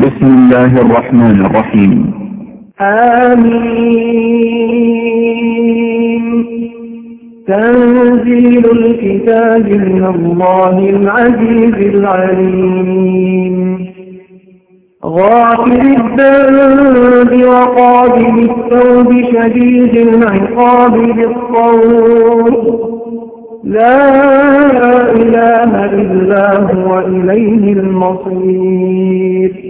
بسم الله الرحمن الرحيم. آمين. تنزيل الكتاب من الله العزيز العليم. غافر الذنب وقابل التوب شديد العقاب بالصوت لا إله إلا هو إليه المصير.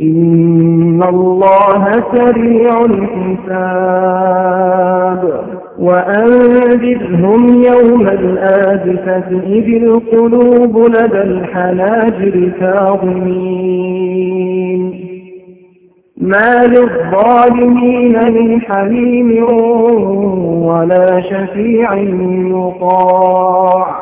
إن الله سريع الحساب وأنذرهم يوم الآزفة إذ القلوب لدى الحناجر كاظمين ما للظالمين من حميم ولا شفيع يطاع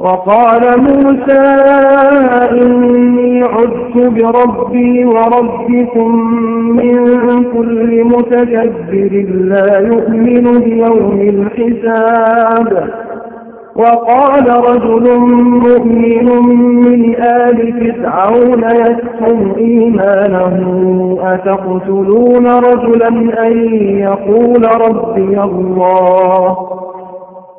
وقال موسى إني عدت بربي وربكم من كل متكبر لا يؤمن بيوم الحساب. وقال رجل مؤمن من آل فرعون يكتم إيمانه أتقتلون رجلا أن يقول ربي الله؟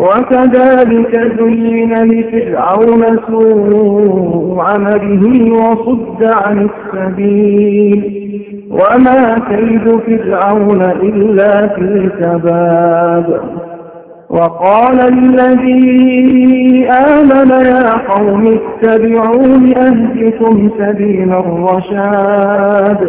وكذلك زين لفرعون سوء عمله وصد عن السبيل. وما كيد فرعون إلا في تباب وقال الذي آمن يا قوم اتبعون أهدكم سبيل الرشاد.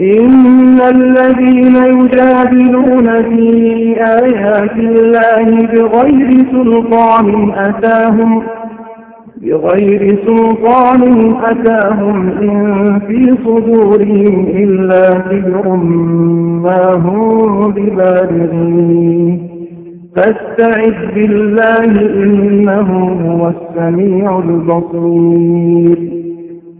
إن الذين يجادلون في آيات الله بغير سلطان أتاهم بغير سلطان أتاهم إن في صدورهم إلا كبر ما هم ببالغين. فاستعذ بالله إنه هو السميع البصير.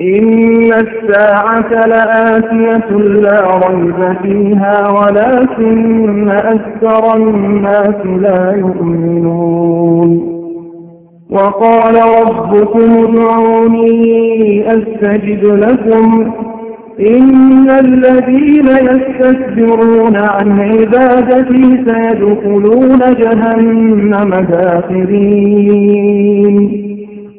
إن الساعة لآتية لا ريب فيها ولكن أكثر الناس لا يؤمنون وقال ربكم ادعوني أستجد لكم إن الذين يستكبرون عن عبادتي سيدخلون جهنم داخرين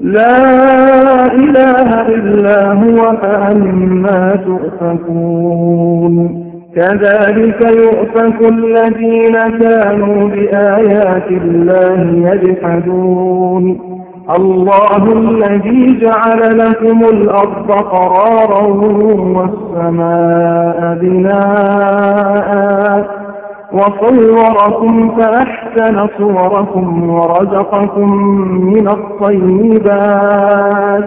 لا إله إلا هو فأما تؤفكون. كذلك يؤفك الذين كانوا بآيات الله يجحدون. الله الذي جعل لكم الأرض قرارا والسماء بناء وصوركم فأحسن صوركم ورزقكم من الطيبات.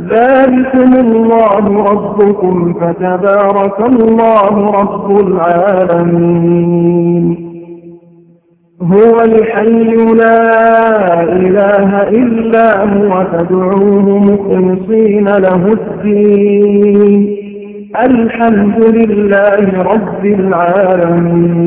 ذلكم الله ربكم فتبارك الله رب العالمين. هو الحي لا إله إلا هو فادعوه مخلصين له الدين. الحمد لله رب العالمين.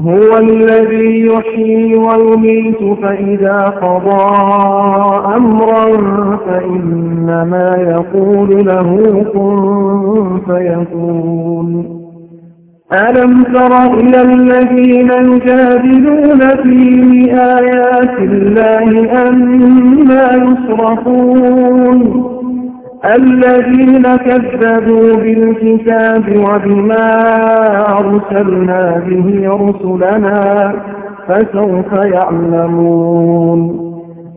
هو الذي يحيي ويميت فإذا قضى أمرا فإنما يقول له كن فيكون. ألم تر إلى الذين يجادلون في آيات الله أما يصرفون؟ الذين كذبوا بالكتاب وبما أرسلنا به رسلنا فسوف يعلمون.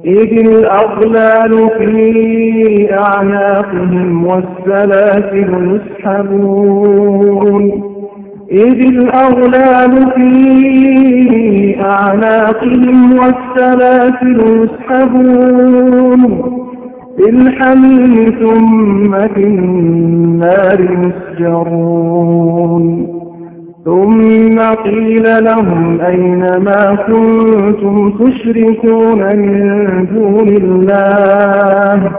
إذ الأغلال في أعناقهم والسلاسل يسحبون. إذ الأغلال في أعناقهم والسلاسل يسحبون. في ثم في النار يسجرون. ثم قيل لهم أين ما كنتم تشركون من دون الله؟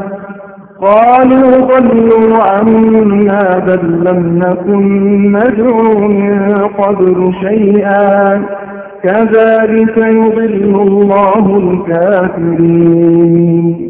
قالوا ضلوا عنا بل لم نكن ندعو من قبل شيئا. كذلك يضل الله الكافرين.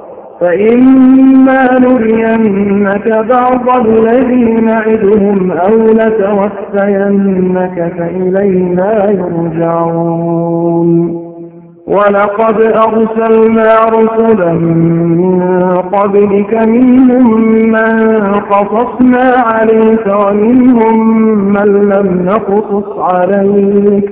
فإما نرينك بعض الذي نعدهم أو نتوفينك فإلينا يرجعون ولقد أرسلنا رسلا من قبلك منهم من قصصنا عليك ومنهم من لم نقصص عليك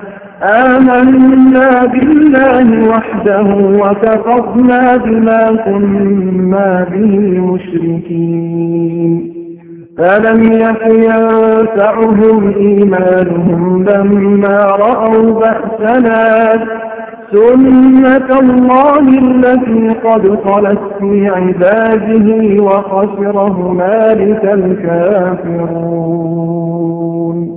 آمنا بالله وحده وكفرنا بما كنا به مشركين. فلم يك ينفعهم إيمانهم لما رأوا بأسنا. سنة الله التي قد خلت في عباده وخسر هنالك الكافرون.